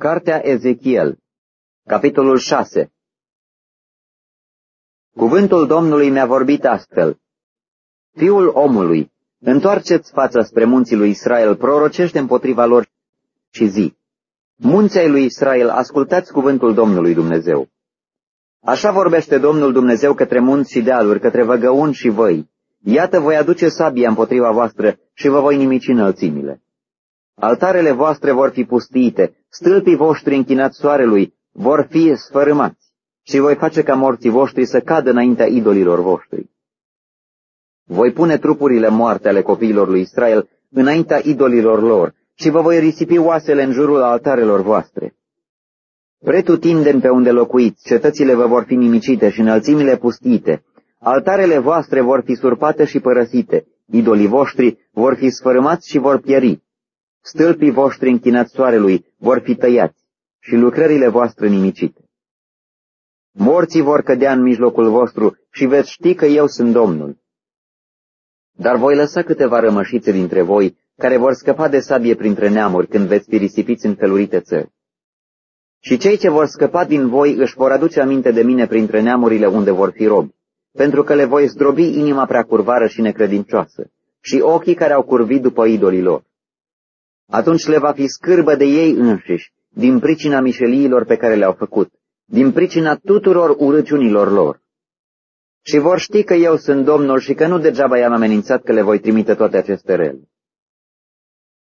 Cartea Ezechiel, capitolul 6 Cuvântul Domnului mi-a vorbit astfel. Fiul omului, întoarceți fața spre munții lui Israel, prorocește împotriva lor și zi. Munții lui Israel, ascultați cuvântul Domnului Dumnezeu. Așa vorbește Domnul Dumnezeu către munți și dealuri, către văgăuni și văi. Iată, voi aduce sabia împotriva voastră și vă voi nimici înălțimile. Altarele voastre vor fi pustiite, stâlpii voștri închinați soarelui vor fi sfărâmați și voi face ca morții voștri să cadă înaintea idolilor voștri. Voi pune trupurile moarte ale copiilor lui Israel înaintea idolilor lor și vă voi risipi oasele în jurul altarelor voastre. Pretutindem pe unde locuiți, cetățile vă vor fi nimicite și înălțimile pustite, altarele voastre vor fi surpate și părăsite, idolii voștri vor fi sfărâmați și vor pieri. Stâlpii voștri închinați soarelui vor fi tăiați și lucrările voastre nimicite. Morții vor cădea în mijlocul vostru și veți ști că eu sunt Domnul. Dar voi lăsa câteva rămășițe dintre voi care vor scăpa de sabie printre neamuri când veți fi risipiți în felurite țări. Și cei ce vor scăpa din voi își vor aduce aminte de mine printre neamurile unde vor fi robi, pentru că le voi zdrobi inima prea curvară și necredincioasă, și ochii care au curvit după idolii lor. Atunci le va fi scârbă de ei înșiși, din pricina mișeliilor pe care le-au făcut, din pricina tuturor urăciunilor lor. Și vor ști că eu sunt Domnul și că nu degeaba i-am amenințat că le voi trimite toate aceste rele.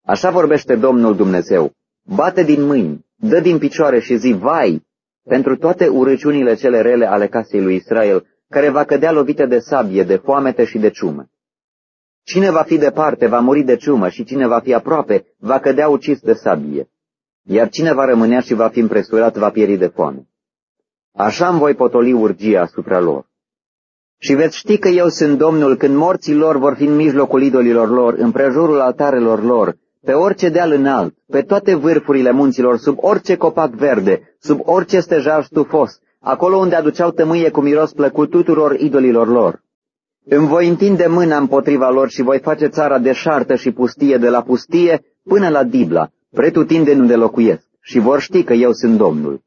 Așa vorbește Domnul Dumnezeu, bate din mâini, dă din picioare și zi, vai, pentru toate urăciunile cele rele ale casei lui Israel, care va cădea lovită de sabie, de foamete și de ciumă. Cine va fi departe va muri de ciumă și cine va fi aproape va cădea ucis de sabie, iar cine va rămânea și va fi împresurat va pieri de foame. Așa îmi voi potoli urgia asupra lor. Și veți ști că eu sunt Domnul când morții lor vor fi în mijlocul idolilor lor, în prejurul altarelor lor, pe orice deal înalt, pe toate vârfurile munților, sub orice copac verde, sub orice stejar stufos, acolo unde aduceau tămâie cu miros plăcut tuturor idolilor lor. Îmi voi întinde mâna împotriva lor și voi face țara deșartă și pustie de la pustie până la Dibla, pretutindeni unde locuiesc, și vor ști că eu sunt Domnul.